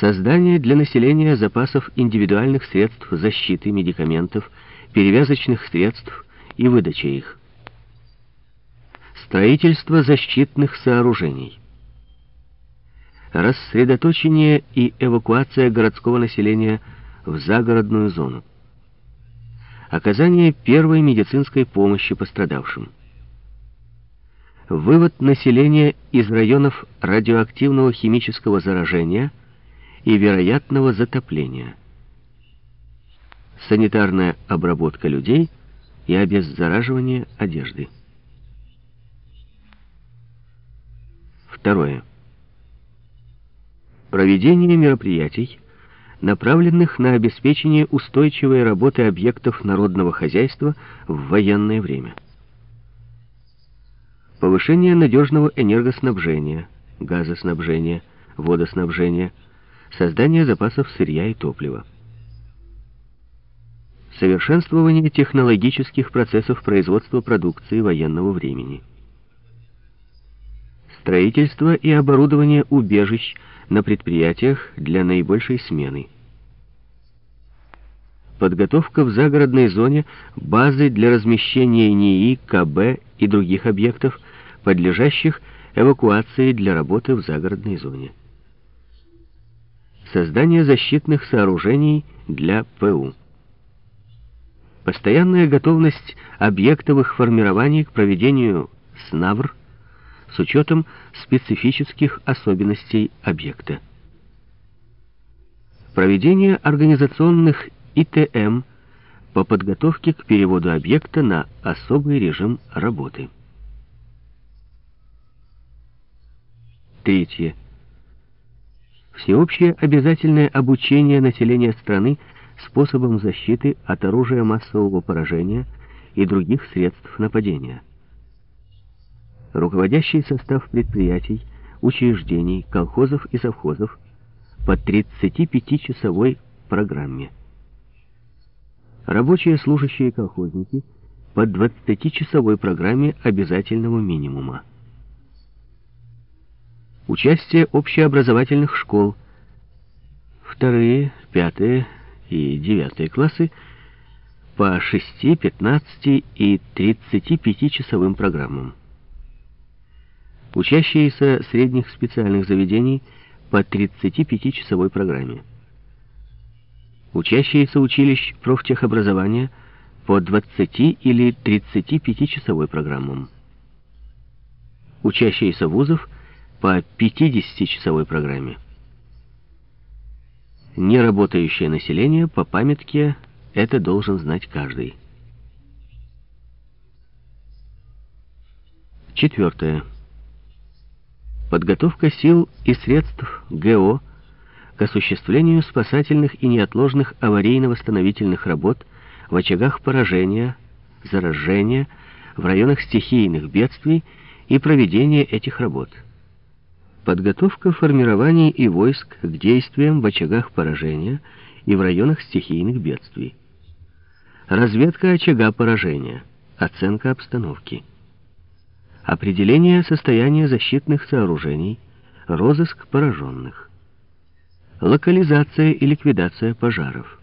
Создание для населения запасов индивидуальных средств защиты, медикаментов, перевязочных средств и выдача их. Строительство защитных сооружений. Рассредоточение и эвакуация городского населения в загородную зону. Оказание первой медицинской помощи пострадавшим. Вывод населения из районов радиоактивного химического заражения и вероятного затопления. Санитарная обработка людей и обеззараживание одежды. Второе. Проведение мероприятий, направленных на обеспечение устойчивой работы объектов народного хозяйства в военное время. Повышение надежного энергоснабжения, газоснабжения, водоснабжения, создание запасов сырья и топлива. Совершенствование технологических процессов производства продукции военного времени. Строительство и оборудование убежищ на предприятиях для наибольшей смены. Подготовка в загородной зоне базы для размещения НИИ, КБ и других объектов, подлежащих эвакуации для работы в загородной зоне. Создание защитных сооружений для ПУ. Постоянная готовность объектовых формирований к проведению СНАВР с учетом специфических особенностей объекта. Проведение организационных ИТМ по подготовке к переводу объекта на особый режим работы. Третье. Всеобщее обязательное обучение населения страны способам защиты от оружия массового поражения и других средств нападения. Руководящий состав предприятий, учреждений, колхозов и совхозов по 35-часовой программе. Рабочие, служащие колхозники по 20-часовой программе обязательного минимума. Участие общеобразовательных школ. Вторые, пятые и девятые классы по 6, 15 и 35 часовым программам. Учащиеся средних специальных заведений по 35 часовой программе. Учащиеся училищ профтехобразования по 20 или 35 часовой программам. Учащиеся вузов по 50-часовой программе. Неработающее население по памятке это должен знать каждый. Четвертое. Подготовка сил и средств ГО к осуществлению спасательных и неотложных аварийно-восстановительных работ в очагах поражения, заражения, в районах стихийных бедствий и проведение этих работ – Подготовка формирований и войск к действиям в очагах поражения и в районах стихийных бедствий. Разведка очага поражения. Оценка обстановки. Определение состояния защитных сооружений. Розыск пораженных. Локализация и ликвидация пожаров.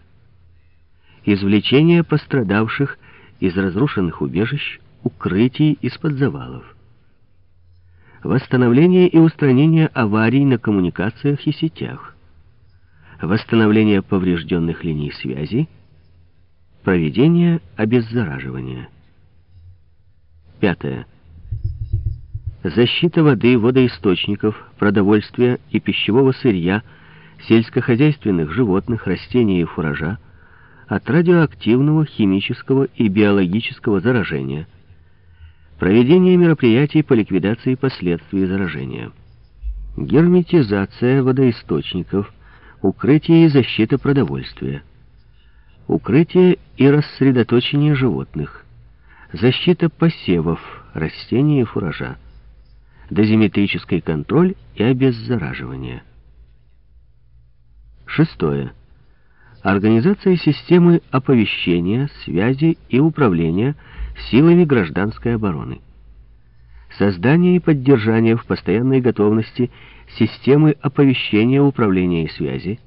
Извлечение пострадавших из разрушенных убежищ, укрытий из-под завалов восстановление и устранение аварий на коммуникациях и сетях, восстановление поврежденных линий связи, проведение обеззараживания. Пятое. Защита воды, водоисточников, продовольствия и пищевого сырья, сельскохозяйственных животных, растений и фуража от радиоактивного, химического и биологического заражения – Проведение мероприятий по ликвидации последствий заражения. Герметизация водоисточников, укрытие и защита продовольствия. Укрытие и рассредоточение животных. Защита посевов, растений и фуража. Дозиметрический контроль и обеззараживание. Шестое. Организация системы оповещения, связи и управления силами гражданской обороны. создание и поддержание в постоянной готовности системы оповещения управления и связи,